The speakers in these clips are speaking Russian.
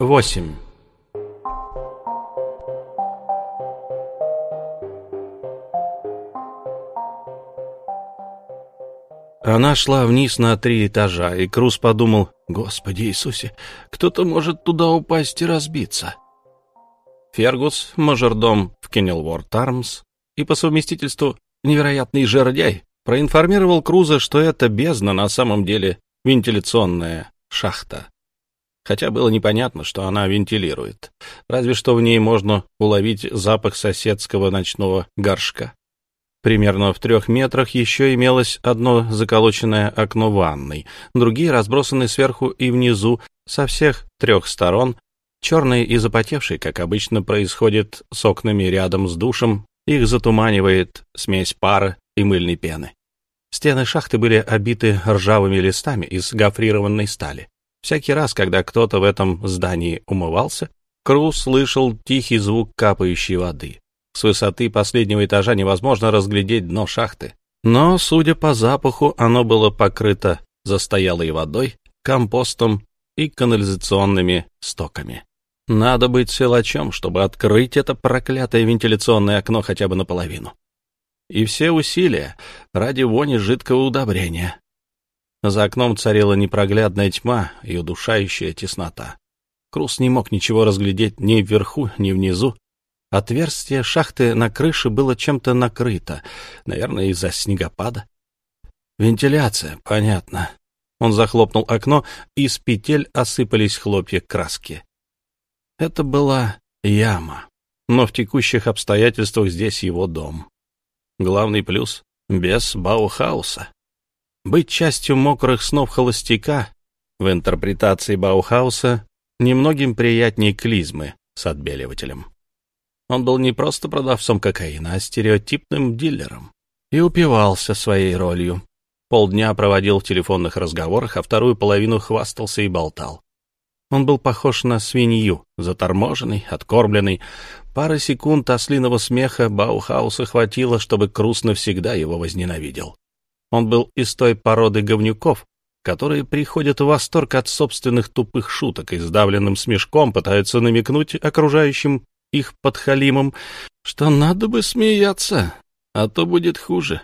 8. Она шла вниз на три этажа, и Круз подумал, «Господи Иисусе, кто-то может туда упасть и разбиться». Фергус, мажордом в Кеннелворд Армс и по совместительству невероятный жердяй, проинформировал Круза, что это бездна на самом деле вентиляционная шахта хотя было непонятно, что она вентилирует. Разве что в ней можно уловить запах соседского ночного горшка. Примерно в трех метрах еще имелось одно заколоченное окно ванной, другие разбросаны сверху и внизу со всех трех сторон, черные и запотевшие, как обычно происходит с окнами рядом с душем, их затуманивает смесь пара и мыльной пены. Стены шахты были обиты ржавыми листами из гофрированной стали. Всякий раз, когда кто-то в этом здании умывался, Круз слышал тихий звук капающей воды. С высоты последнего этажа невозможно разглядеть дно шахты. Но, судя по запаху, оно было покрыто застоялой водой, компостом и канализационными стоками. Надо быть силачом, чтобы открыть это проклятое вентиляционное окно хотя бы наполовину. И все усилия ради вони жидкого удобрения. За окном царила непроглядная тьма и удушающая теснота. Крус не мог ничего разглядеть ни вверху, ни внизу. Отверстие шахты на крыше было чем-то накрыто, наверное, из-за снегопада. Вентиляция, понятно. Он захлопнул окно, и с петель осыпались хлопья краски. Это была яма, но в текущих обстоятельствах здесь его дом. Главный плюс — без Баухауса. Быть частью мокрых снов холостяка в интерпретации Баухауса немногим приятнее клизмы с отбеливателем. Он был не просто продавцом кокаина, а стереотипным дилером и упивался своей ролью. Полдня проводил в телефонных разговорах, а вторую половину хвастался и болтал. Он был похож на свинью, заторможенный, откормленный. Пары секунд ослиного смеха Баухауса хватило, чтобы Крус навсегда его возненавидел. Он был из той породы говнюков, которые приходят в восторг от собственных тупых шуток и сдавленным смешком пытаются намекнуть окружающим их подхалимам, что надо бы смеяться, а то будет хуже.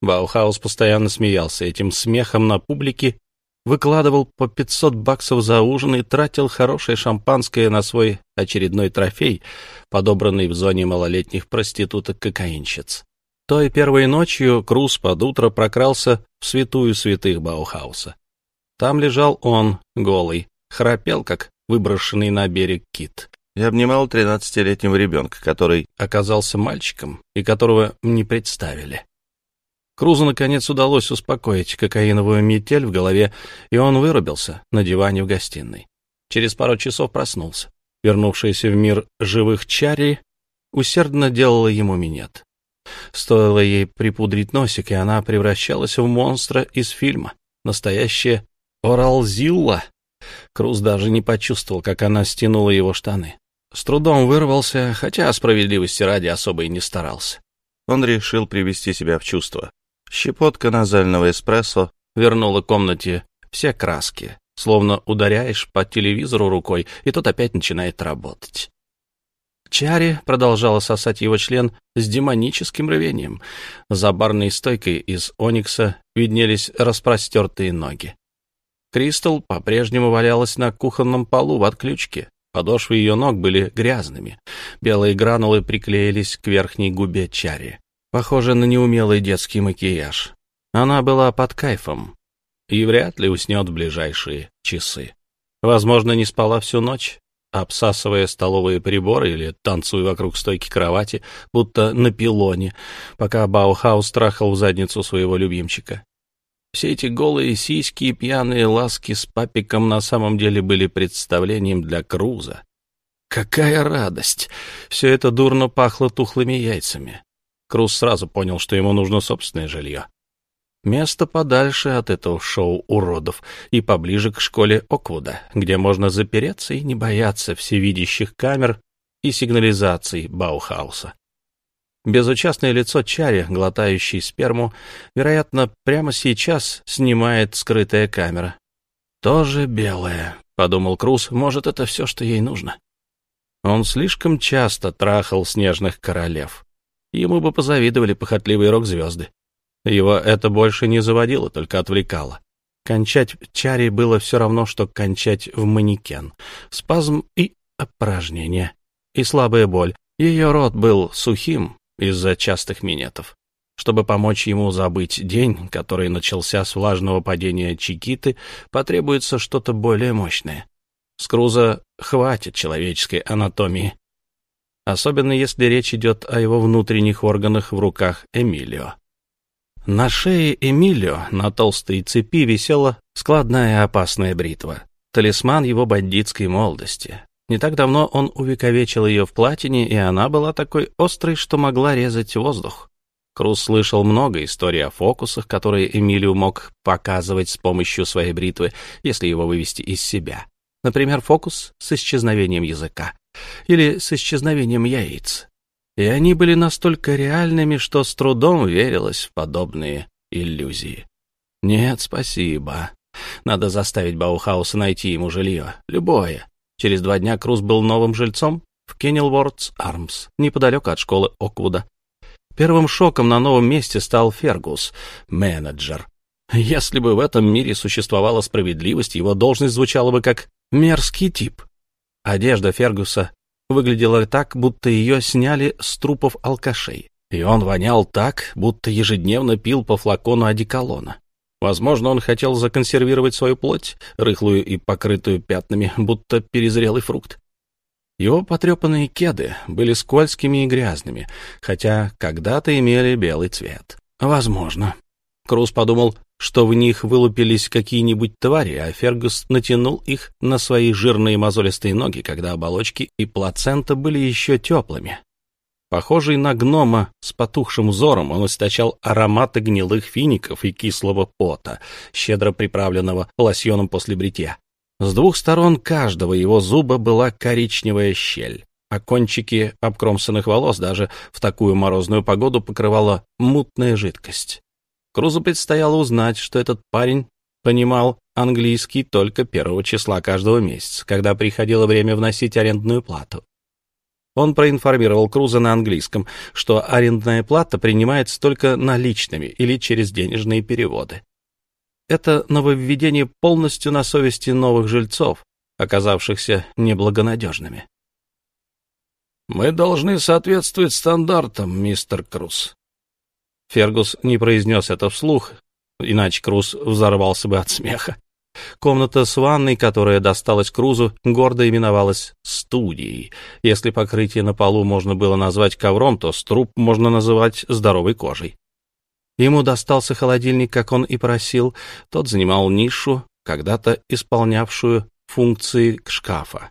Баухаус постоянно смеялся этим смехом на публике, выкладывал по 500 баксов за ужин и тратил хорошее шампанское на свой очередной трофей, подобранный в зоне малолетних проституток-кокаинщиц. Той первой ночью Круз под утро прокрался в святую святых Баухауса. Там лежал он, голый, храпел, как выброшенный на берег кит, и обнимал тринадцатилетнего ребенка, который оказался мальчиком и которого не представили. Крузу, наконец, удалось успокоить кокаиновую метель в голове, и он вырубился на диване в гостиной. Через пару часов проснулся. Вернувшаяся в мир живых Чарри усердно делала ему минет. Стоило ей припудрить носик, и она превращалась в монстра из фильма. Настоящая Оралзилла. Круз даже не почувствовал, как она стянула его штаны. С трудом вырвался, хотя справедливости ради особо и не старался. Он решил привести себя в чувство. Щепотка назального эспрессо вернула комнате все краски, словно ударяешь по телевизору рукой, и тот опять начинает работать. Чари продолжала сосать его член с демоническим рвением. За барной стойкой из оникса виднелись распростертые ноги. Кристал по-прежнему валялась на кухонном полу в отключке. Подошвы ее ног были грязными. Белые гранулы приклеились к верхней губе Чари. Похоже на неумелый детский макияж. Она была под кайфом и вряд ли уснет в ближайшие часы. Возможно, не спала всю ночь, обсасывая столовые приборы или танцуя вокруг стойки кровати, будто на пилоне, пока Баухаус трахал в задницу своего любимчика. Все эти голые сиськи и пьяные ласки с папиком на самом деле были представлением для Круза. Какая радость! Все это дурно пахло тухлыми яйцами. Круз сразу понял, что ему нужно собственное жилье. Место подальше от этого шоу уродов и поближе к школе Оквуда, где можно запереться и не бояться всевидящих камер и сигнализаций Баухауса. Безучастное лицо Чари, глотающей сперму, вероятно, прямо сейчас снимает скрытая камера. Тоже белая, подумал Круз, может, это все, что ей нужно. Он слишком часто трахал снежных королев. Ему бы позавидовали похотливые рок-звезды. Его это больше не заводило, только отвлекало. Кончать в было все равно, что кончать в манекен. Спазм и опорожнение. И слабая боль. Ее рот был сухим из-за частых минетов. Чтобы помочь ему забыть день, который начался с влажного падения Чикиты, потребуется что-то более мощное. Скруза хватит человеческой анатомии. Особенно если речь идет о его внутренних органах в руках Эмилио. На шее Эмилио на толстой цепи висела складная опасная бритва, талисман его бандитской молодости. Не так давно он увековечил ее в платине, и она была такой острой, что могла резать воздух. Круз слышал много историй о фокусах, которые Эмилио мог показывать с помощью своей бритвы, если его вывести из себя. Например, фокус с исчезновением языка или с исчезновением яиц. И они были настолько реальными, что с трудом верилось в подобные иллюзии. Нет, спасибо. Надо заставить Баухауса найти ему жилье. Любое. Через два дня Круз был новым жильцом в Кеннелвордс Армс, неподалеку от школы Оквуда. Первым шоком на новом месте стал Фергус, менеджер. Если бы в этом мире существовала справедливость, его должность звучала бы как Мерзкий тип. Одежда Фергуса выглядела так, будто ее сняли с трупов алкашей, и он вонял так, будто ежедневно пил по флакону одеколона. Возможно, он хотел законсервировать свою плоть, рыхлую и покрытую пятнами, будто перезрелый фрукт. Его потрепанные кеды были скользкими и грязными, хотя когда-то имели белый цвет. Возможно. Круз подумал, что в них вылупились какие-нибудь твари, а Фергус натянул их на свои жирные мозолистые ноги, когда оболочки и плацента были еще теплыми. Похожий на гнома с потухшим взором, он источал ароматы гнилых фиников и кислого пота, щедро приправленного лосьоном после бритья. С двух сторон каждого его зуба была коричневая щель, а кончики обкромсанных волос даже в такую морозную погоду покрывала мутная жидкость. Крузу предстояло узнать, что этот парень понимал английский только первого числа каждого месяца, когда приходило время вносить арендную плату. Он проинформировал Круза на английском, что арендная плата принимается только наличными или через денежные переводы. Это нововведение полностью на совести новых жильцов, оказавшихся неблагонадежными. «Мы должны соответствовать стандартам, мистер Круз», Фергус не произнес это вслух, иначе Круз взорвался бы от смеха. Комната с ванной, которая досталась Крузу, гордо именовалась студией. Если покрытие на полу можно было назвать ковром, то струп можно называть здоровой кожей. Ему достался холодильник, как он и просил. Тот занимал нишу, когда-то исполнявшую функции шкафа.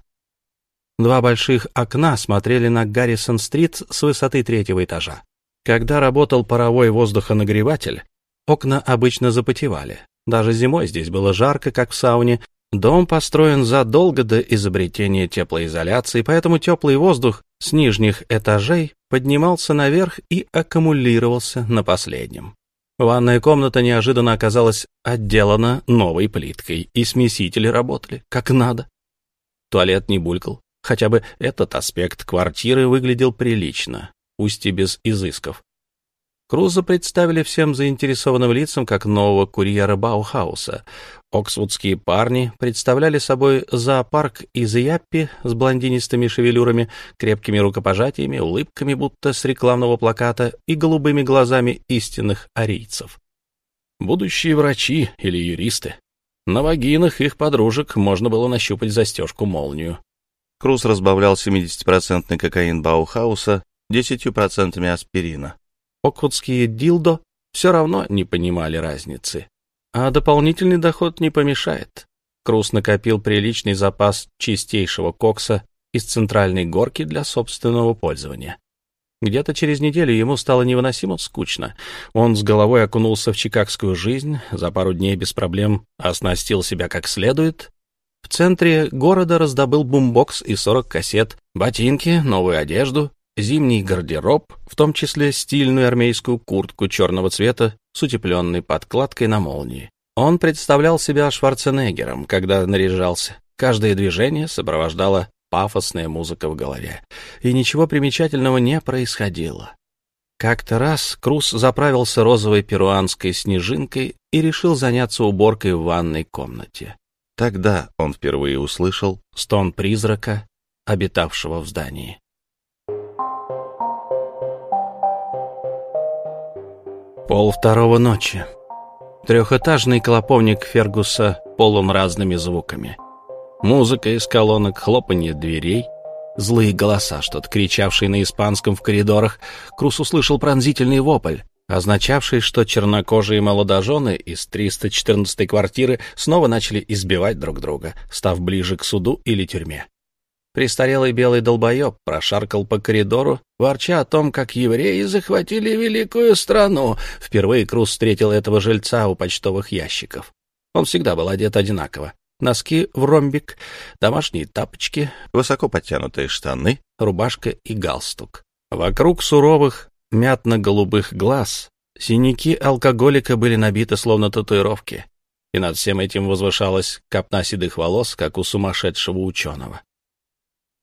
Два больших окна смотрели на Гаррисон-стрит с высоты третьего этажа. Когда работал паровой воздухонагреватель, окна обычно запотевали. Даже зимой здесь было жарко, как в сауне. Дом построен задолго до изобретения теплоизоляции, поэтому теплый воздух с нижних этажей поднимался наверх и аккумулировался на последнем. Ванная комната неожиданно оказалась отделана новой плиткой, и смесители работали как надо. Туалет не булькал. Хотя бы этот аспект квартиры выглядел прилично пусть и без изысков. Круза представили всем заинтересованным лицам как нового курьера Баухауса. Оксфордские парни представляли собой зоопарк из Яппи с блондинистыми шевелюрами, крепкими рукопожатиями, улыбками, будто с рекламного плаката, и голубыми глазами истинных арийцев. Будущие врачи или юристы. На вагинах их подружек можно было нащупать застежку-молнию. Круз разбавлял 70-процентный кокаин Баухауса десятью процентами аспирина. Окутские дилдо все равно не понимали разницы. А дополнительный доход не помешает. Круз накопил приличный запас чистейшего кокса из центральной горки для собственного пользования. Где-то через неделю ему стало невыносимо скучно. Он с головой окунулся в чикагскую жизнь, за пару дней без проблем оснастил себя как следует. В центре города раздобыл бумбокс и 40 кассет, ботинки, новую одежду, зимний гардероб, в том числе стильную армейскую куртку черного цвета с утепленной подкладкой на молнии. Он представлял себя Шварценеггером, когда наряжался. Каждое движение сопровождала пафосная музыка в голове, и ничего примечательного не происходило. Как-то раз Круз заправился розовой перуанской снежинкой и решил заняться уборкой в ванной комнате. Тогда он впервые услышал стон призрака, обитавшего в здании. Пол второго ночи. Трехэтажный клоповник Фергуса полон разными звуками. Музыка из колонок, хлопанье дверей, злые голоса, что-то кричавшие на испанском в коридорах. Крус услышал пронзительный вопль, означавший, что чернокожие молодожены из 314-й квартиры снова начали избивать друг друга, став ближе к суду или тюрьме. Престарелый белый долбоеб прошаркал по коридору, ворча о том, как евреи захватили великую страну. Впервые Крус встретил этого жильца у почтовых ящиков. Он всегда был одет одинаково. Носки в ромбик, домашние тапочки, высоко подтянутые штаны, рубашка и галстук. Вокруг суровых, мятно-голубых глаз синяки алкоголика были набиты словно татуировки, и над всем этим возвышалась копна седых волос, как у сумасшедшего ученого.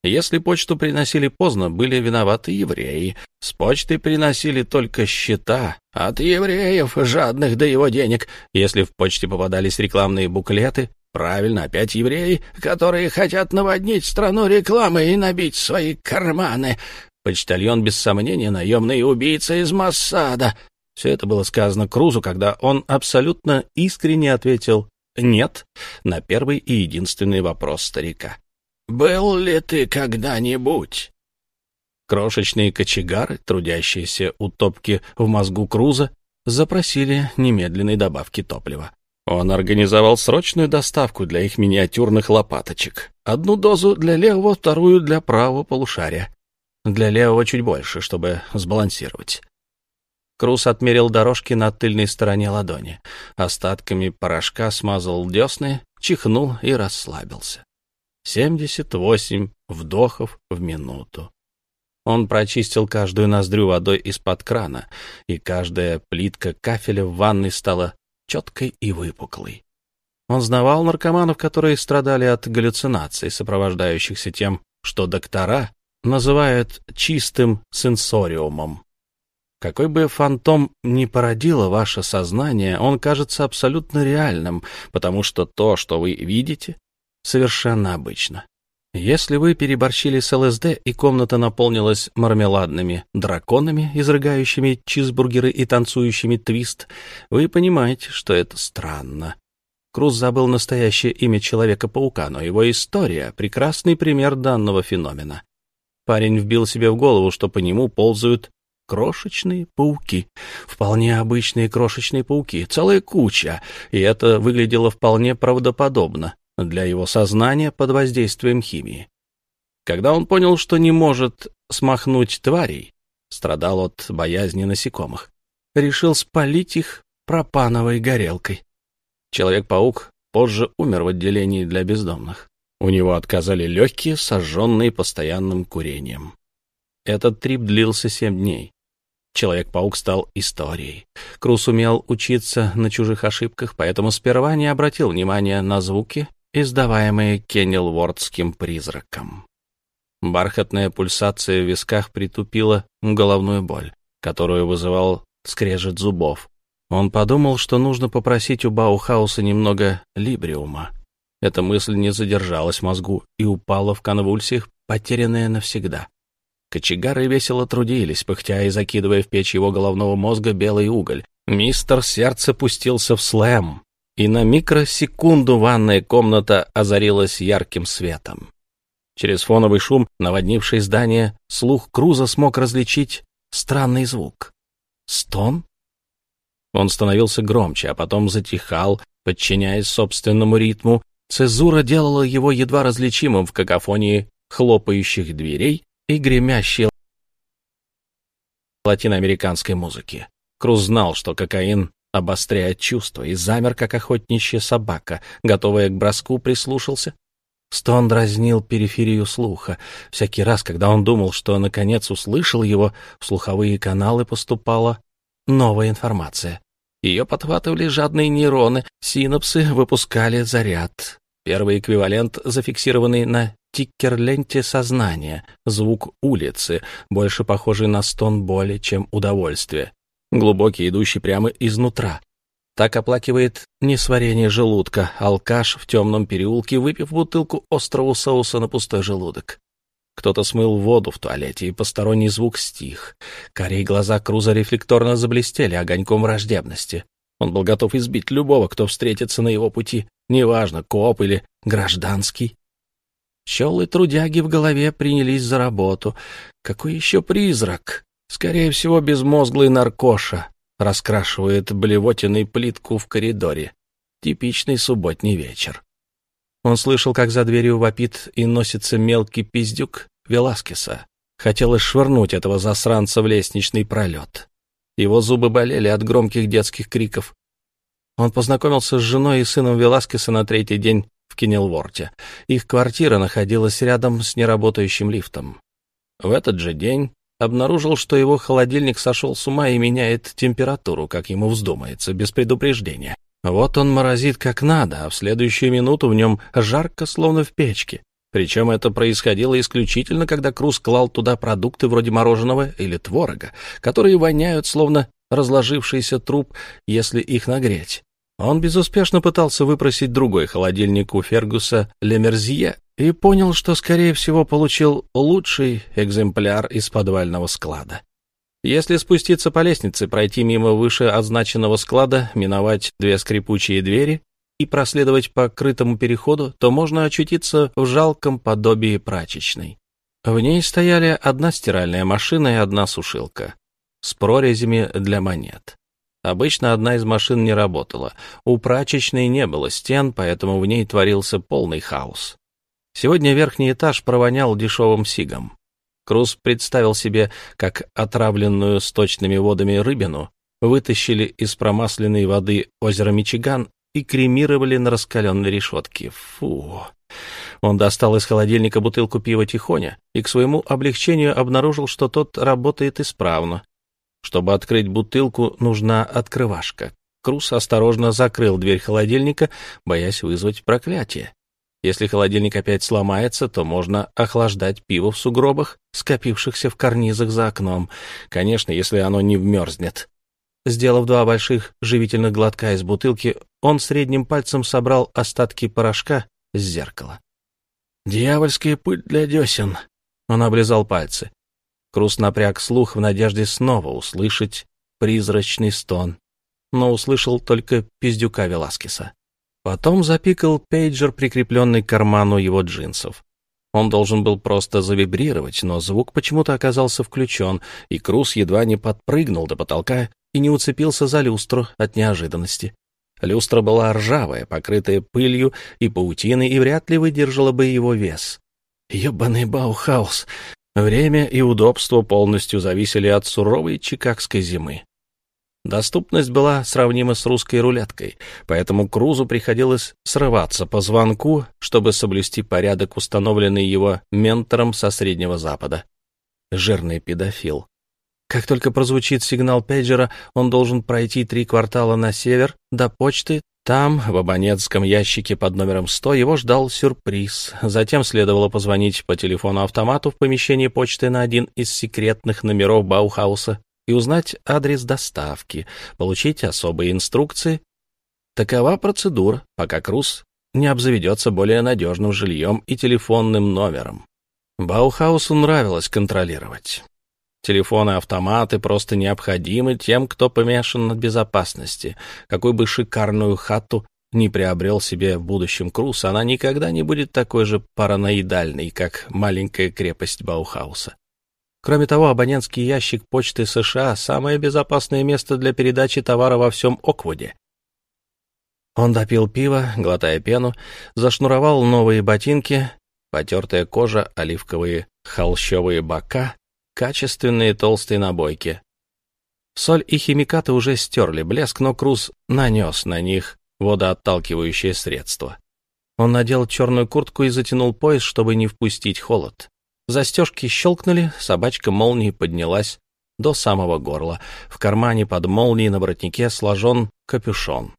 Если почту приносили поздно, были виноваты евреи. С почты приносили только счета от евреев, жадных до его денег. Если в почте попадались рекламные буклеты, правильно, опять евреи, которые хотят наводнить страну рекламой и набить свои карманы. Почтальон, без сомнения, наемный убийца из Массада. Все это было сказано Крузу, когда он абсолютно искренне ответил «нет» на первый и единственный вопрос старика. Был ли ты когда-нибудь?» Крошечные кочегары, трудящиеся у топки в мозгу Круза, запросили немедленной добавки топлива. Он организовал срочную доставку для их миниатюрных лопаточек. Одну дозу для левого, вторую для правого полушария. Для левого чуть больше, чтобы сбалансировать. Круз отмерил дорожки на тыльной стороне ладони. Остатками порошка смазал десны, чихнул и расслабился. 78 вдохов в минуту. Он прочистил каждую ноздрю водой из-под крана, и каждая плитка кафеля в ванной стала четкой и выпуклой. Он знавал наркоманов, которые страдали от галлюцинаций, сопровождающихся тем, что доктора называют чистым сенсориумом. Какой бы фантом ни породило ваше сознание, он кажется абсолютно реальным, потому что то, что вы видите, совершенно обычно. Если вы переборщили с ЛСД и комната наполнилась мармеладными драконами, изрыгающими чизбургеры и танцующими твист, вы понимаете, что это странно. Круз забыл настоящее имя Человека-паука, но его история — прекрасный пример данного феномена. Парень вбил себе в голову, что по нему ползают крошечные пауки. Вполне обычные крошечные пауки, целая куча, и это выглядело вполне правдоподобно для его сознания под воздействием химии. Когда он понял, что не может смахнуть тварей, страдал от боязни насекомых, решил спалить их пропановой горелкой. Человек-паук позже умер в отделении для бездомных. У него отказали легкие, сожженные постоянным курением. Этот трип длился семь дней. Человек-паук стал историей. Крус умел учиться на чужих ошибках, поэтому сперва не обратил внимания на звуки издаваемые Кеннелвордским призраком. Бархатная пульсация в висках притупила головную боль, которую вызывал скрежет зубов. Он подумал, что нужно попросить у Баухауса немного либриума. Эта мысль не задержалась в мозгу и упала в конвульсиях, потерянная навсегда. Кочегары весело трудились, пыхтя и закидывая в печь его головного мозга белый уголь. Мистер Сердце пустился в слэм, и на микросекунду ванная комната озарилась ярким светом. Через фоновый шум, наводнивший здание, слух Круза смог различить странный звук. Стон? Он становился громче, а потом затихал, подчиняясь собственному ритму. Цезура делала его едва различимым в какофонии хлопающих дверей и гремящей латиноамериканской музыки. Круз знал, что кокаин обостряя чувства, и замер, как охотничья собака, готовая к броску, прислушался. Стон дразнил периферию слуха. Всякий раз, когда он думал, что наконец услышал его, в слуховые каналы поступала новая информация. Ее подхватывали жадные нейроны, синапсы выпускали заряд. Первый эквивалент, зафиксированный на тиккер-ленте сознания, звук улицы, больше похожий на стон боли, чем удовольствие, глубокий, идущий прямо изнутра. Так оплакивает несварение желудка, алкаш в темном переулке, выпив бутылку острого соуса на пустой желудок. Кто-то смыл воду в туалете, и посторонний звук стих. Корей глаза Круза рефлекторно заблестели огоньком враждебности. Он был готов избить любого, кто встретится на его пути, неважно, коп или гражданский. Щелы трудяги в голове принялись за работу. Какой еще призрак? Скорее всего, безмозглый наркоша раскрашивает блевотиной плитку в коридоре. Типичный субботний вечер. Он слышал, как за дверью вопит и носится мелкий пиздюк Веласкеса. Хотелось швырнуть этого засранца в лестничный пролет. Его зубы болели от громких детских криков. Он познакомился с женой и сыном Веласкеса на третий день в Кеннелворте. Их квартира находилась рядом с неработающим лифтом. В этот же день обнаружил, что его холодильник сошел с ума и меняет температуру, как ему вздумается, без предупреждения. Вот он морозит как надо, а в следующую минуту в нем жарко, словно в печке. Причем это происходило исключительно, когда Круз клал туда продукты вроде мороженого или творога, которые воняют, словно разложившийся труп, если их нагреть. Он безуспешно пытался выпросить другой холодильник у Фергуса Лемерзье и понял, что, скорее всего, получил лучший экземпляр из подвального склада. Если спуститься по лестнице, пройти мимо выше означенного склада, миновать две скрипучие двери и проследовать по крытому переходу, то можно очутиться в жалком подобии прачечной. В ней стояли одна стиральная машина и одна сушилка с прорезями для монет. Обычно одна из машин не работала. У прачечной не было стен, поэтому в ней творился полный хаос. Сегодня верхний этаж провонял дешевым сигом. Круз представил себе, как отравленную сточными водами рыбину вытащили из промасленной воды озера Мичиган и кремировали на раскаленной решетке. Фу! Он достал из холодильника бутылку пива Тихоня и к своему облегчению обнаружил, что тот работает исправно. Чтобы открыть бутылку, нужна открывашка. Крус осторожно закрыл дверь холодильника, боясь вызвать проклятие. Если холодильник опять сломается, то можно охлаждать пиво в сугробах, скопившихся в карнизах за окном. Конечно, если оно не вмерзнет. Сделав два больших живительных глотка из бутылки, он средним пальцем собрал остатки порошка с зеркала. «Дьявольская пыль для десен!» Он облизал пальцы. Крус напряг слух в надежде снова услышать призрачный стон, но услышал только пиздюка Веласкеса. Потом запикал пейджер, прикрепленный к карману его джинсов. Он должен был просто завибрировать, но звук почему-то оказался включен, и Крус едва не подпрыгнул до потолка и не уцепился за люстру от неожиданности. Люстра была ржавая, покрытая пылью и паутиной, и вряд ли выдержала бы его вес. «Ебаный Баухаус! Время и удобство полностью зависели от суровой чикагской зимы. Доступность была сравнима с русской рулеткой, поэтому Крузу приходилось срываться по звонку, чтобы соблюсти порядок, установленный его ментором со Среднего Запада. Жирный педофил. Как только прозвучит сигнал пейджера, он должен пройти три квартала на север до почты, там, в абонентском ящике под номером 100, его ждал сюрприз. Затем следовало позвонить по телефону-автомату в помещении почты на один из секретных номеров Баухауса и узнать адрес доставки, получить особые инструкции. Такова процедура, пока Круз не обзаведется более надежным жильем и телефонным номером. Баухаусу нравилось контролировать. Телефоны-автоматы просто необходимы тем, кто помешан на безопасности. Какой бы шикарную хату не приобрел себе в будущем Круз, она никогда не будет такой же параноидальной, как маленькая крепость Баухауса. Кроме того, абонентский ящик почты США — самое безопасное место для передачи товара во всем Оквуде. Он допил пиво, глотая пену, зашнуровал новые ботинки, потертая кожа, оливковые холщовые бока, качественные толстые набойки. Соль и химикаты уже стерли блеск, но Круз нанес на них водоотталкивающее средство. Он надел черную куртку и затянул пояс, чтобы не впустить холод. Застежки щелкнули, собачка молнии поднялась до самого горла. В кармане под молнией на воротнике сложен капюшон.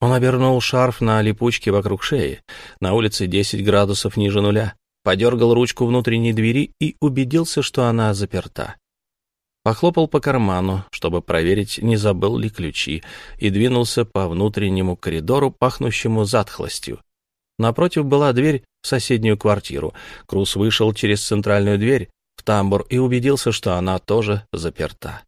Он обернул шарф на липучке вокруг шеи. На улице 10 градусов ниже нуля. Подергал ручку внутренней двери и убедился, что она заперта. Похлопал по карману, чтобы проверить, не забыл ли ключи, и двинулся по внутреннему коридору, пахнущему затхлостью. Напротив была дверь в соседнюю квартиру. Крус вышел через центральную дверь в тамбур и убедился, что она тоже заперта.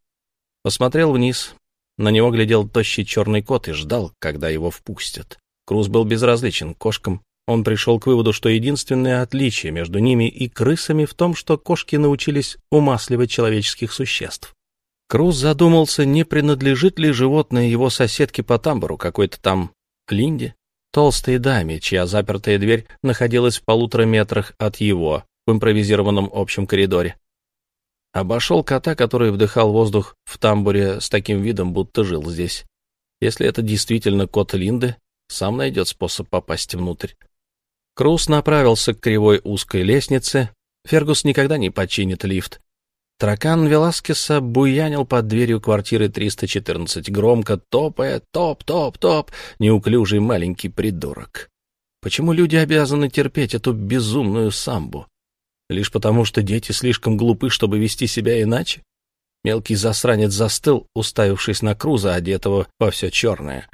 Посмотрел вниз, на него глядел тощий черный кот и ждал, когда его впустят. Круз был безразличен кошкам. Он пришел к выводу, что единственное отличие между ними и крысами в том, что кошки научились умасливать человеческих существ. Круз задумался, не принадлежит ли животное его соседке по тамбуру, какой-то там Линде, толстой даме, чья запертая дверь находилась в полутора метрах от его в импровизированном общем коридоре. Обошел кота, который вдыхал воздух в тамбуре с таким видом, будто жил здесь. Если это действительно кот Линды, сам найдет способ попасть внутрь. Круз направился к кривой узкой лестнице. Фергус никогда не починит лифт. Тракан Веласкеса буянил под дверью квартиры 314, громко топая «топ-топ-топ», неуклюжий маленький придурок. Почему люди обязаны терпеть эту безумную самбу? Лишь потому, что дети слишком глупы, чтобы вести себя иначе? Мелкий засранец застыл, уставившись на Круза, одетого во все черное.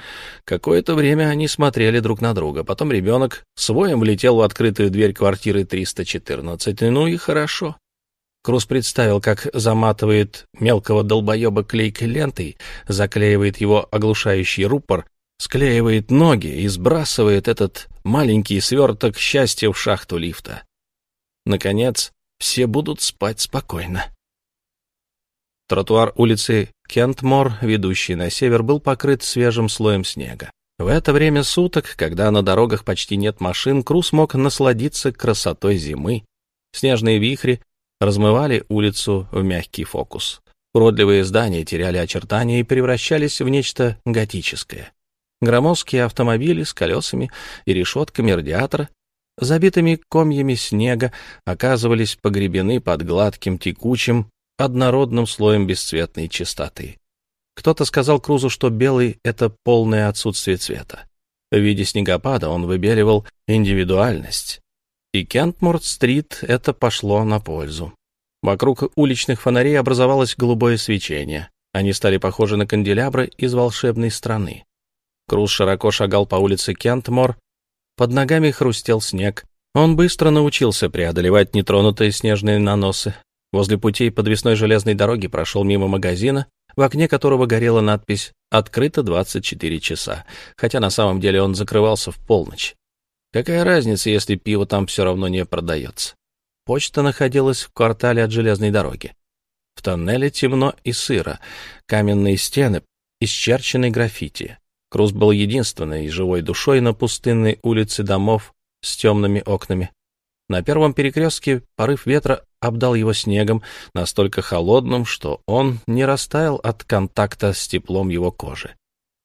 Какое-то время они смотрели друг на друга. Потом ребенок своем влетел в открытую дверь квартиры 314. Ну и хорошо. Круз представил, как заматывает мелкого долбоеба клейкой лентой, заклеивает его оглушающий рупор, склеивает ноги и сбрасывает этот маленький сверток счастья в шахту лифта. Наконец, все будут спать спокойно. Тротуар улицы Кентмор, ведущий на север, был покрыт свежим слоем снега. В это время суток, когда на дорогах почти нет машин, Крус мог насладиться красотой зимы. Снежные вихри размывали улицу в мягкий фокус. Уродливые здания теряли очертания и превращались в нечто готическое. Громоздкие автомобили с колесами и решетками радиатора забитыми комьями снега, оказывались погребены под гладким, текучим, однородным слоем бесцветной чистоты. Кто-то сказал Крузу, что белый — это полное отсутствие цвета. В виде снегопада он выбеливал индивидуальность. И Кентморт-стрит это пошло на пользу. Вокруг уличных фонарей образовалось голубое свечение. Они стали похожи на канделябры из волшебной страны. Круз широко шагал по улице Кентмор, под ногами хрустел снег. Он быстро научился преодолевать нетронутые снежные наносы. Возле путей подвесной железной дороги прошел мимо магазина, в окне которого горела надпись «Открыто 24 часа», хотя на самом деле он закрывался в полночь. Какая разница, если пиво там все равно не продается? Почта находилась в квартале от железной дороги. В тоннеле темно и сыро, каменные стены исчерчены граффити. Круз был единственной живой душой на пустынной улице домов с темными окнами. На первом перекрестке порыв ветра обдал его снегом, настолько холодным, что он не растаял от контакта с теплом его кожи.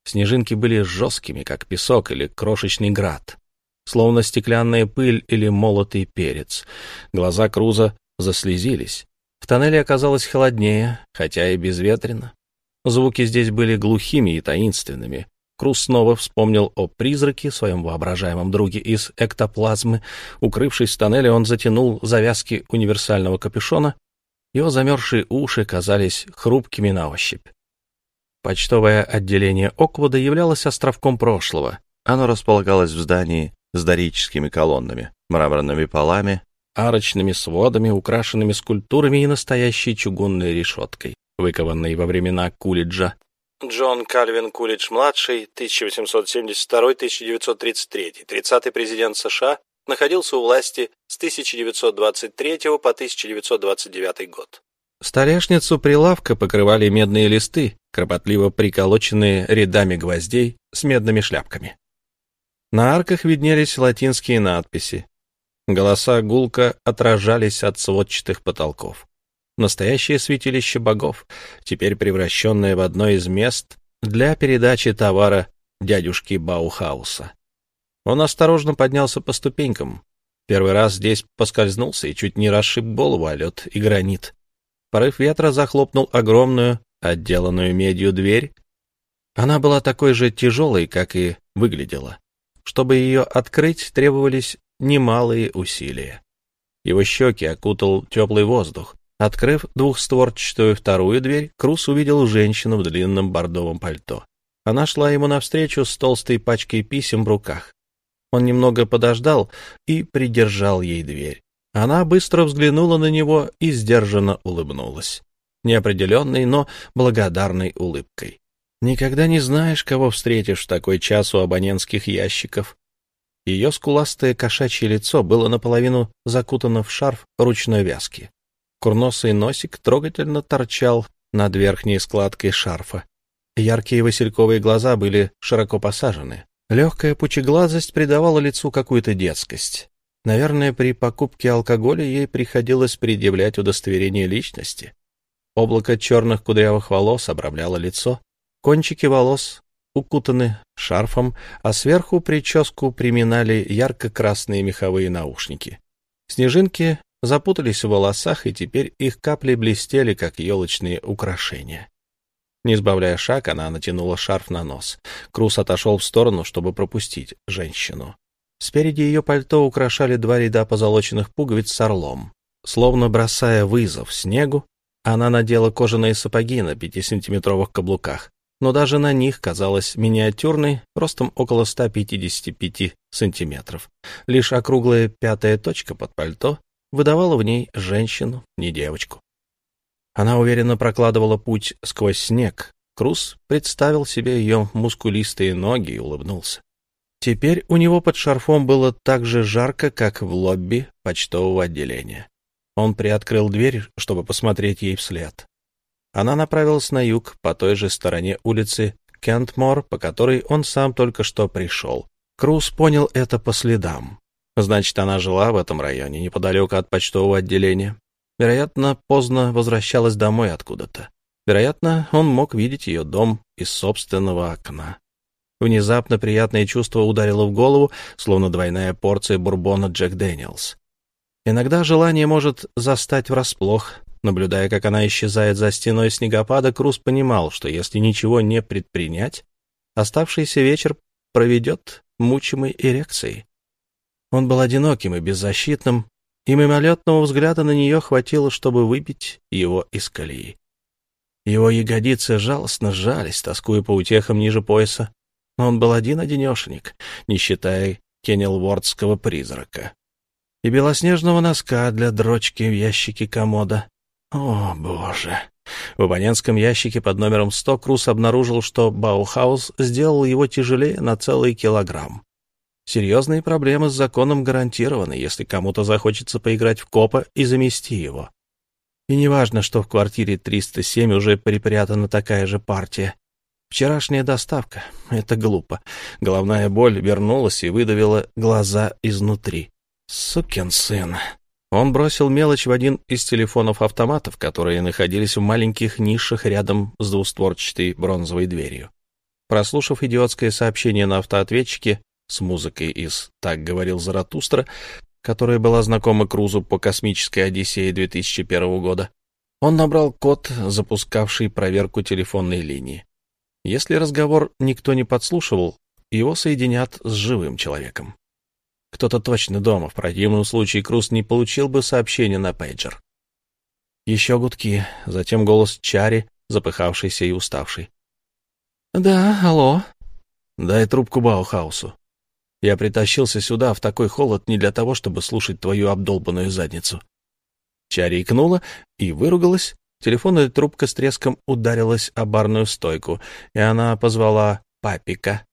Снежинки были жесткими, как песок или крошечный град, словно стеклянная пыль или молотый перец. Глаза Круза заслезились. В тоннеле оказалось холоднее, хотя и безветренно. Звуки здесь были глухими и таинственными, Круз снова вспомнил о призраке, своем воображаемом друге из эктоплазмы. Укрывшись в тоннеле, он затянул завязки универсального капюшона. Его замерзшие уши казались хрупкими на ощупь. Почтовое отделение Оквуда являлось островком прошлого. Оно располагалось в здании с дорическими колоннами, мраморными полами, арочными сводами, украшенными скульптурами и настоящей чугунной решеткой, выкованной во времена Кулиджа Джон Кальвин Кулидж-младший, 1872-1933, 30-й президент США, находился у власти с 1923 по 1929 год. Столешницу прилавка покрывали медные листы, кропотливо приколоченные рядами гвоздей с медными шляпками. На арках виднелись латинские надписи. Голоса гулко отражались от сводчатых потолков настоящее святилище богов, теперь превращенное в одно из мест для передачи товара дядюшки Баухауса. Он осторожно поднялся по ступенькам. Первый раз здесь поскользнулся и чуть не расшиб голову о лед и гранит. Порыв ветра захлопнул огромную, отделанную медью дверь. Она была такой же тяжелой, как и выглядела. Чтобы ее открыть, требовались немалые усилия. Его щеки окутал теплый воздух. Открыв двухстворчатую вторую дверь, Крус увидел женщину в длинном бордовом пальто. Она шла ему навстречу с толстой пачкой писем в руках. Он немного подождал и придержал ей дверь. Она быстро взглянула на него и сдержанно улыбнулась. Неопределенной, но благодарной улыбкой. Никогда не знаешь, кого встретишь в такой час у абонентских ящиков. Ее скуластое кошачье лицо было наполовину закутано в шарф ручной вязки. Курносый носик трогательно торчал над верхней складкой шарфа. Яркие васильковые глаза были широко посажены. Легкая пучеглазость придавала лицу какую-то детскость. Наверное, при покупке алкоголя ей приходилось предъявлять удостоверение личности. Облако черных кудрявых волос обрамляло лицо, Кончики волос укутаны шарфом, а сверху прическу приминали ярко-красные меховые наушники. Снежинки запутались в волосах, и теперь их капли блестели, как елочные украшения. Не сбавляя шаг, она натянула шарф на нос. Крус отошел в сторону, чтобы пропустить женщину. Спереди ее пальто украшали два ряда позолоченных пуговиц с орлом. Словно бросая вызов снегу, она надела кожаные сапоги на пятисантиметровых каблуках но даже на них казалась миниатюрной, ростом около 155 сантиметров. Лишь округлая пятая точка под пальто выдавала в ней женщину, не девочку. Она уверенно прокладывала путь сквозь снег. Крус представил себе ее мускулистые ноги и улыбнулся. Теперь у него под шарфом было так же жарко, как в лобби почтового отделения. Он приоткрыл дверь, чтобы посмотреть ей вслед. Она направилась на юг, по той же стороне улицы Кентмор, по которой он сам только что пришел. Круз понял это по следам. Значит, она жила в этом районе, неподалеку от почтового отделения. Вероятно, поздно возвращалась домой откуда-то. Вероятно, он мог видеть ее дом из собственного окна. Внезапно приятное чувство ударило в голову, словно двойная порция бурбона Джек Дэниелс. Иногда желание может застать врасплох, Наблюдая, как она исчезает за стеной снегопада, Круз понимал, что если ничего не предпринять, оставшийся вечер проведет мучимой эрекцией. Он был одиноким и беззащитным, и мимолетного взгляда на нее хватило, чтобы выбить его из колеи. Его ягодицы жалостно сжались, тоскуя по утехам ниже пояса. Он был один-одинешенек, не считая кеннелвордского призрака. И белоснежного носка для дрочки в ящике комода, о, боже. В абонентском ящике под номером 100 Крус обнаружил, что Баухаус сделал его тяжелее на целый килограмм. Серьезные проблемы с законом гарантированы, если кому-то захочется поиграть в копа и замести его. И неважно, что в квартире 307 уже припрятана такая же партия. Вчерашняя доставка — это глупо. Головная боль вернулась и выдавила глаза изнутри. Сукин сын. Он бросил мелочь в один из телефонов-автоматов, которые находились в маленьких нишах рядом с двустворчатой бронзовой дверью. Прослушав идиотское сообщение на автоответчике с музыкой из «Так говорил Заратустра», которая была знакома Крузу по космической Одиссее 2001 года, он набрал код, запускавший проверку телефонной линии. Если разговор никто не подслушивал, его соединят с живым человеком. Кто-то точно дома. В противном случае Круз не получил бы сообщения на пейджер. Еще гудки, затем голос Чари, запыхавшийся и уставший. «Да, алло». «Дай трубку Баухаусу. Я притащился сюда в такой холод не для того, чтобы слушать твою обдолбанную задницу». Чари икнула и выругалась. Телефонная трубка с треском ударилась о барную стойку, и она позвала папика.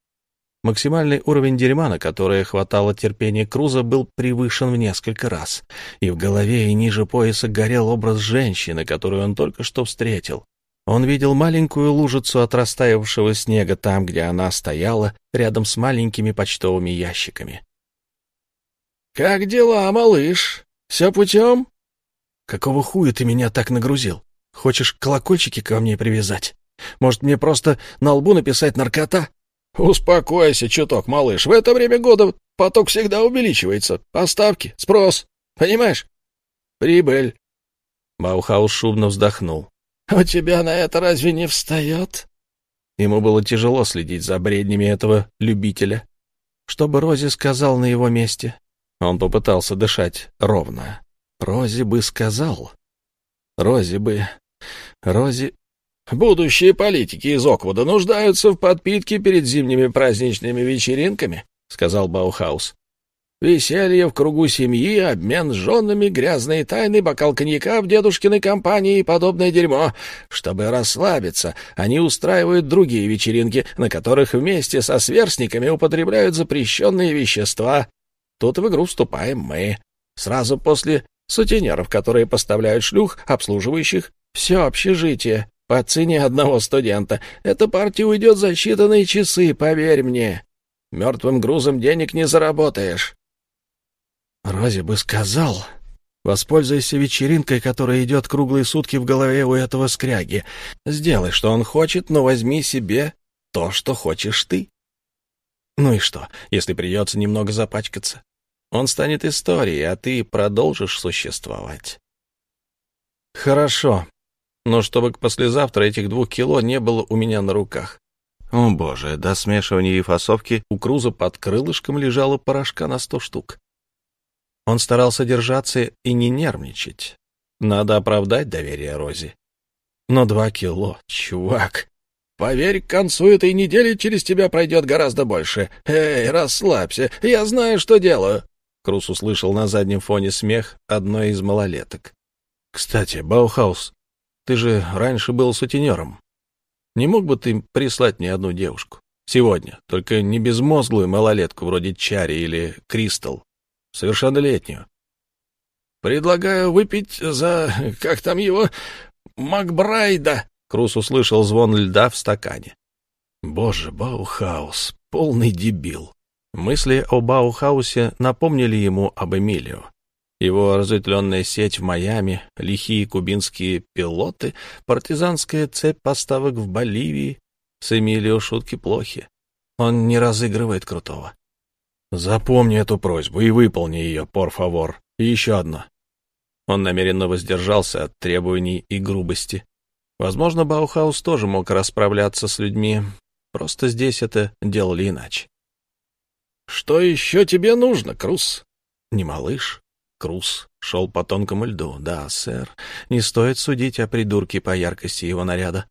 Максимальный уровень дерьма, на которое хватало терпения Круза, был превышен в несколько раз, и в голове и ниже пояса горел образ женщины, которую он только что встретил. Он видел маленькую лужицу от растаявшего снега там, где она стояла, рядом с маленькими почтовыми ящиками. «Как дела, малыш? Все путем?» «Какого хуя ты меня так нагрузил? Хочешь колокольчики ко мне привязать? Может, мне просто на лбу написать наркота?» «Успокойся чуток, малыш. В это время года поток всегда увеличивается. Поставки, спрос. Понимаешь? Прибыль». Баухаус шумно вздохнул. «У тебя на это разве не встает?» Ему было тяжело следить за бреднями этого любителя. Что бы Рози сказал на его месте? Он попытался дышать ровно. Рози бы сказал. Рози бы... Рози... «Будущие политики из Оквуда нуждаются в подпитке перед зимними праздничными вечеринками», — сказал Баухаус. Веселье в кругу семьи, обмен с женами, грязные тайны, бокал коньяка в дедушкиной компании и подобное дерьмо. Чтобы расслабиться, они устраивают другие вечеринки, на которых вместе со сверстниками употребляют запрещенные вещества. Тут в игру вступаем мы. Сразу после сутенеров, которые поставляют шлюх, обслуживающих все общежитие. По цене одного студента. Эта партия уйдет за считанные часы, поверь мне. Мертвым грузом денег не заработаешь. Рози бы сказал, воспользуйся вечеринкой, которая идет круглые сутки в голове у этого скряги. Сделай, что он хочет, но возьми себе то, что хочешь ты. Ну и что, если придется немного запачкаться? Он станет историей, а ты продолжишь существовать. Хорошо, но чтобы к послезавтра этих двух кило не было у меня на руках. О боже, до смешивания и фасовки у Круза под крылышком лежало порошка на сто штук. Он старался держаться и не нервничать. Надо оправдать доверие Рози. Но два кило, чувак. Поверь, к концу этой недели через тебя пройдет гораздо больше. Эй, расслабься, я знаю, что делаю. Крус услышал на заднем фоне смех одной из малолеток. Кстати, Баухаус, ты же раньше был сутенером. Не мог бы ты прислать мне одну девушку? Сегодня, только не безмозглую малолетку вроде Чари или Кристал, совершеннолетнюю. «Предлагаю выпить за... как там его? Макбрайда!» Крус услышал звон льда в стакане. «Боже, Баухаус, полный дебил!» Мысли о Баухаусе напомнили ему об Эмилио. Его разветвленная сеть в Майами, лихие кубинские пилоты, партизанская цепь поставок в Боливии. С Эмилио шутки плохи. Он не разыгрывает крутого. Запомни эту просьбу и выполни ее, пор фавор. И еще одно. Он намеренно воздержался от требований и грубости. Возможно, Баухаус тоже мог расправляться с людьми, просто здесь это делали иначе. — Что еще тебе нужно, Крус? — Не малыш. Крус шел по тонкому льду. Да, сэр, не стоит судить о придурке по яркости его наряда.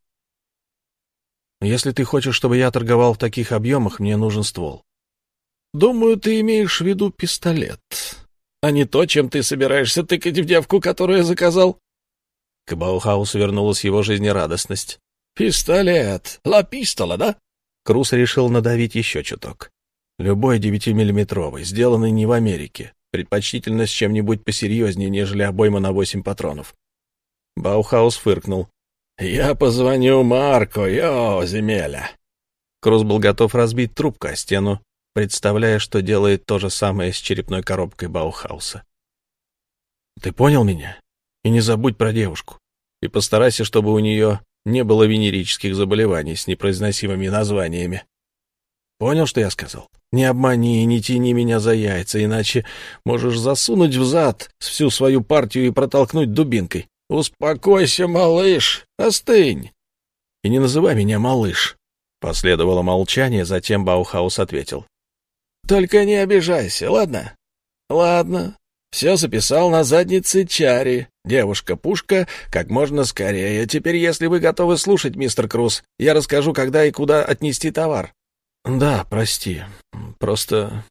Если ты хочешь, чтобы я торговал в таких объемах, мне нужен ствол. Думаю, ты имеешь в виду пистолет, а не то, чем ты собираешься тыкать в девку, которую я заказал. К Баухаусу вернулась его жизнерадостность. «Пистолет! La pistola, да?» Крус решил надавить еще чуток. Любой девятимиллиметровый, сделанный не в Америке, предпочтительно с чем-нибудь посерьезнее, нежели обойма на восемь патронов. Баухаус фыркнул. «Я позвоню Марко, йо, земеля!» Крус был готов разбить трубку о стену, представляя, что делает то же самое с черепной коробкой Баухауса. «Ты понял меня? И не забудь про девушку. И постарайся, чтобы у нее не было венерических заболеваний с непроизносимыми названиями. Понял, что я сказал? Не обмани и не тяни меня за яйца, иначе можешь засунуть в зад всю свою партию и протолкнуть дубинкой. Успокойся, малыш, остынь. И не называй меня малыш. Последовало молчание, затем Баухаус ответил. Только не обижайся, ладно? Ладно. Все записал на заднице Чари. Девушка-пушка, как можно скорее. Теперь, если вы готовы слушать, мистер Круз, я расскажу, когда и куда отнести товар. Да, прости. Просто...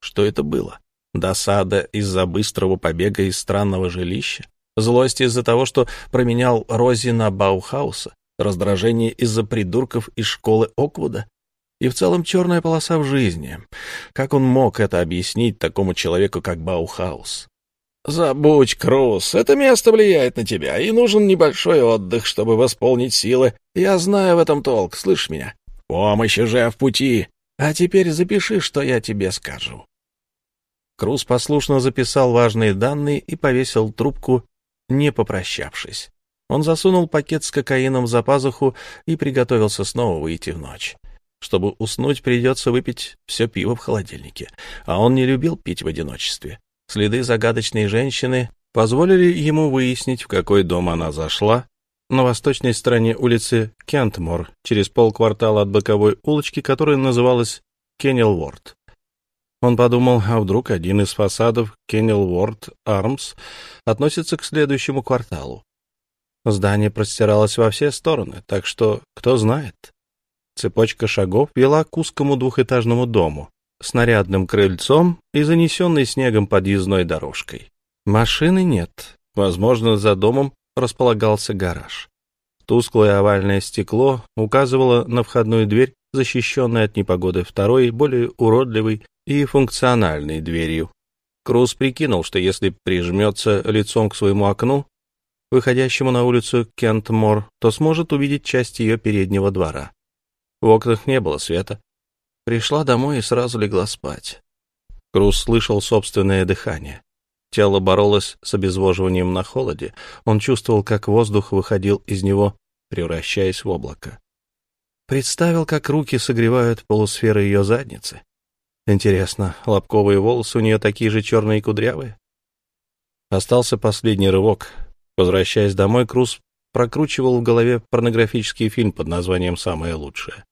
Что это было? Досада из-за быстрого побега из странного жилища? Злость из-за того, что променял Рози на Баухауса? Раздражение из-за придурков из школы Оквуда? и в целом черная полоса в жизни. Как он мог это объяснить такому человеку, как Баухаус? «Забудь, Круз, это место влияет на тебя, и нужен небольшой отдых, чтобы восполнить силы. Я знаю в этом толк, слышишь меня? Помощь уже в пути. А теперь запиши, что я тебе скажу». Круз послушно записал важные данные и повесил трубку, не попрощавшись. Он засунул пакет с кокаином за пазуху и приготовился снова выйти в ночь. Чтобы уснуть, придется выпить все пиво в холодильнике. А он не любил пить в одиночестве. Следы загадочной женщины позволили ему выяснить, в какой дом она зашла, на восточной стороне улицы Кентмор, через полквартала от боковой улочки, которая называлась Кеннелворд. Он подумал, а вдруг один из фасадов Кеннелворд Армс относится к следующему кварталу. Здание простиралось во все стороны, так что, кто знает. Цепочка шагов вела к узкому двухэтажному дому с нарядным крыльцом и занесенной снегом подъездной дорожкой. Машины нет. Возможно, за домом располагался гараж. Тусклое овальное стекло указывало на входную дверь, защищенной от непогоды второй, более уродливой и функциональной дверью. Круз прикинул, что если прижмется лицом к своему окну, выходящему на улицу Кентмор, то сможет увидеть часть ее переднего двора. В окнах не было света. Пришла домой и сразу легла спать. Круз слышал собственное дыхание. Тело боролось с обезвоживанием на холоде. Он чувствовал, как воздух выходил из него, превращаясь в облако. Представил, как руки согревают полусферы ее задницы. Интересно, лобковые волосы у нее такие же черные и кудрявые? Остался последний рывок. Возвращаясь домой, Круз прокручивал в голове порнографический фильм под названием «Самое лучшее».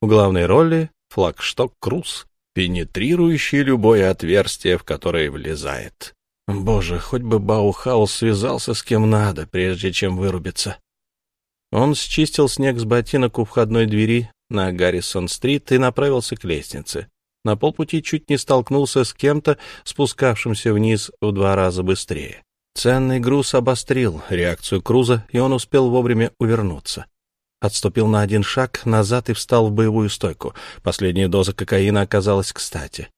В главной роли флагшток Круз, пенетрирующий любое отверстие, в которое влезает. Боже, хоть бы Баухаус связался с кем надо, прежде чем вырубиться. Он счистил снег с ботинок у входной двери на Гаррисон-стрит и направился к лестнице. На полпути чуть не столкнулся с кем-то, спускавшимся вниз в два раза быстрее. Ценный груз обострил реакцию Круза, и он успел вовремя увернуться. Отступил на один шаг назад и встал в боевую стойку. Последняя доза кокаина оказалась кстати.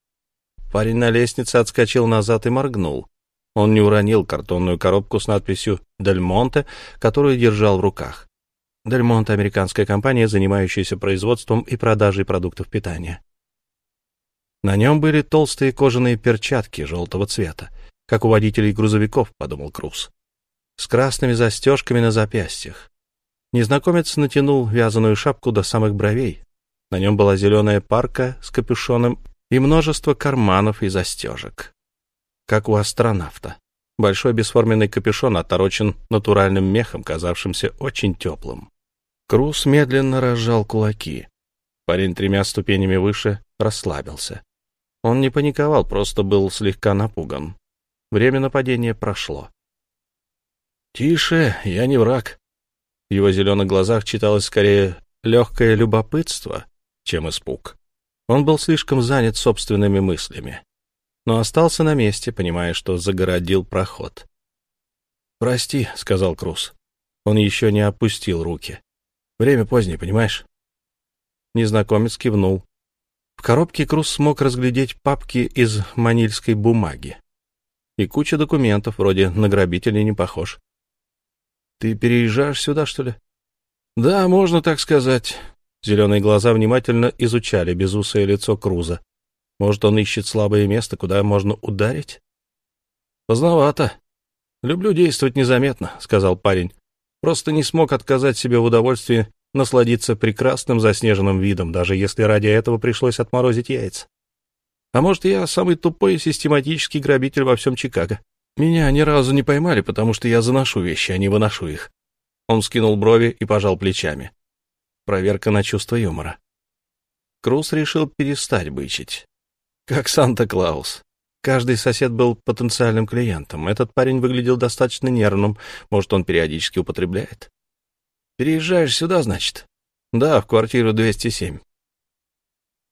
Парень на лестнице отскочил назад и моргнул. Он не уронил картонную коробку с надписью «Дель Монте», которую держал в руках. «Дель Монте» — американская компания, занимающаяся производством и продажей продуктов питания. На нем были толстые кожаные перчатки желтого цвета, как у водителей грузовиков, — подумал Круз, с красными застежками на запястьях. Незнакомец натянул вязаную шапку до самых бровей. На нем была зеленая парка с капюшоном и множество карманов и застежек как у астронавта. Большой бесформенный капюшон оторочен натуральным мехом, казавшимся очень теплым. Круз медленно разжал кулаки. Парень тремя ступенями выше расслабился. Он не паниковал, просто был слегка напуган. Время нападения прошло. «Тише, я не враг». В его зеленых глазах читалось скорее легкое любопытство, чем испуг. Он был слишком занят собственными мыслями но остался на месте, понимая, что загородил проход. «Прости», — сказал Круз. Он еще не опустил руки. «Время позднее, понимаешь?» Незнакомец кивнул. В коробке Круз смог разглядеть папки из манильской бумаги. И куча документов, вроде на грабителя не похож. «Ты переезжаешь сюда, что ли?» «Да, можно так сказать». Зеленые глаза внимательно изучали безусое лицо Круза. Может, он ищет слабое место, куда можно ударить? Поздновато. Люблю действовать незаметно, сказал парень. Просто не смог отказать себе в удовольствии насладиться прекрасным заснеженным видом, даже если ради этого пришлось отморозить яйца. А может, я самый тупой и систематический грабитель во всем Чикаго. Меня ни разу не поймали, потому что я заношу вещи, а не выношу их. Он скинул брови и пожал плечами. Проверка на чувство юмора. Круз решил перестать бычить. Как Санта-Клаус. Каждый сосед был потенциальным клиентом. Этот парень выглядел достаточно нервным. Может, он периодически употребляет? Переезжаешь сюда, значит? Да, в квартиру 207.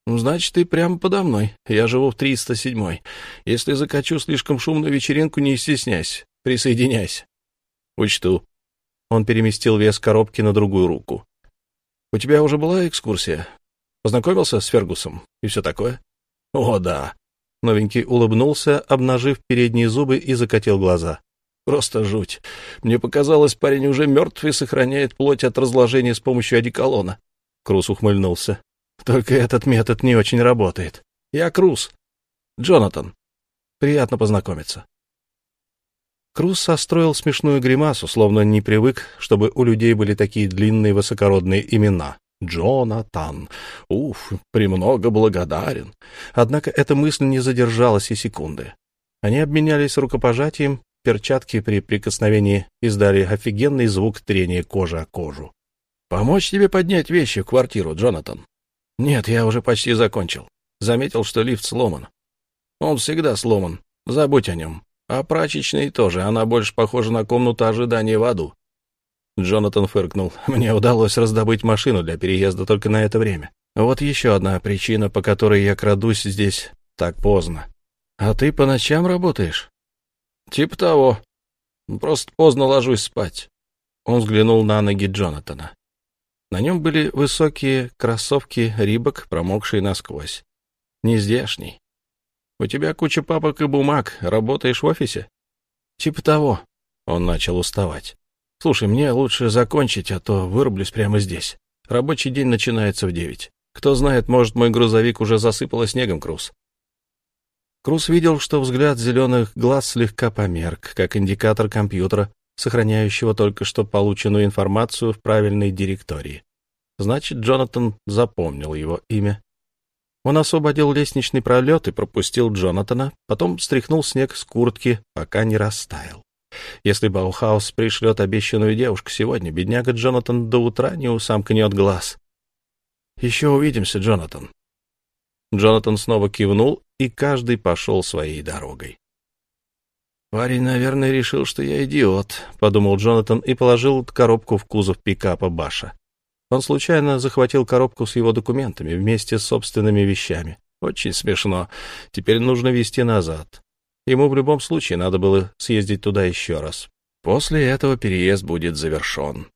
Ну, значит, ты прямо подо мной. Я живу в 307. Если закачу слишком шумную вечеринку, не стесняйся. Присоединяйся. Учту. Он переместил вес коробки на другую руку. У тебя уже была экскурсия? Познакомился с Фергусом и все такое? О, да. Новенький улыбнулся, обнажив передние зубы и закатил глаза. Просто жуть. Мне показалось, парень уже мертв и сохраняет плоть от разложения с помощью одеколона. Крус ухмыльнулся. Только этот метод не очень работает. Я Крус. Джонатан. Приятно познакомиться. Крус состроил смешную гримасу, словно не привык, чтобы у людей были такие длинные высокородные имена. Джонатан. Уф, премного благодарен. Однако эта мысль не задержалась и секунды. Они обменялись рукопожатием, перчатки при прикосновении издали офигенный звук трения кожи о кожу. «Помочь тебе поднять вещи в квартиру, Джонатан?» «Нет, я уже почти закончил. Заметил, что лифт сломан. Он всегда сломан. Забудь о нем. А прачечной тоже. Она больше похожа на комнату ожидания в аду». Джонатан фыркнул. «Мне удалось раздобыть машину для переезда только на это время. Вот еще одна причина, по которой я крадусь здесь так поздно. А ты по ночам работаешь?» «Типа того. Просто поздно ложусь спать». Он взглянул на ноги Джонатана. На нем были высокие кроссовки Рибок, промокшие насквозь. Нездешний. У тебя куча папок и бумаг. Работаешь в офисе? Типа того. Он начал уставать. Слушай, мне лучше закончить, а то вырублюсь прямо здесь. Рабочий день начинается в девять. Кто знает, может, мой грузовик уже засыпало снегом, Круз. Круз видел, что взгляд зеленых глаз слегка померк, как индикатор компьютера, сохраняющего только что полученную информацию в правильной директории. Значит, Джонатан запомнил его имя. Он освободил лестничный пролет и пропустил Джонатана, потом стряхнул снег с куртки, пока не растаял. Если Баухаус пришлет обещанную девушку сегодня, бедняга Джонатан до утра не усамкнет глаз. «Еще увидимся, Джонатан». Джонатан снова кивнул, и каждый пошел своей дорогой. «Парень, наверное, решил, что я идиот», — подумал Джонатан и положил коробку в кузов пикапа Баша. Он случайно захватил коробку с его документами вместе с собственными вещами. Очень смешно. Теперь нужно везти назад. Ему в любом случае надо было съездить туда еще раз. После этого переезд будет завершен.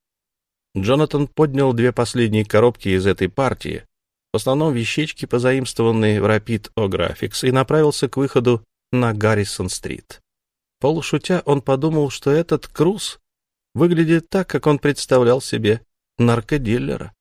Джонатан поднял две последние коробки из этой партии, в основном вещички, позаимствованные в Rapid O Graphics, и направился к выходу на Гаррисон-стрит. Полушутя он подумал, что этот Круз выглядит так, как он представлял себе наркодиллера.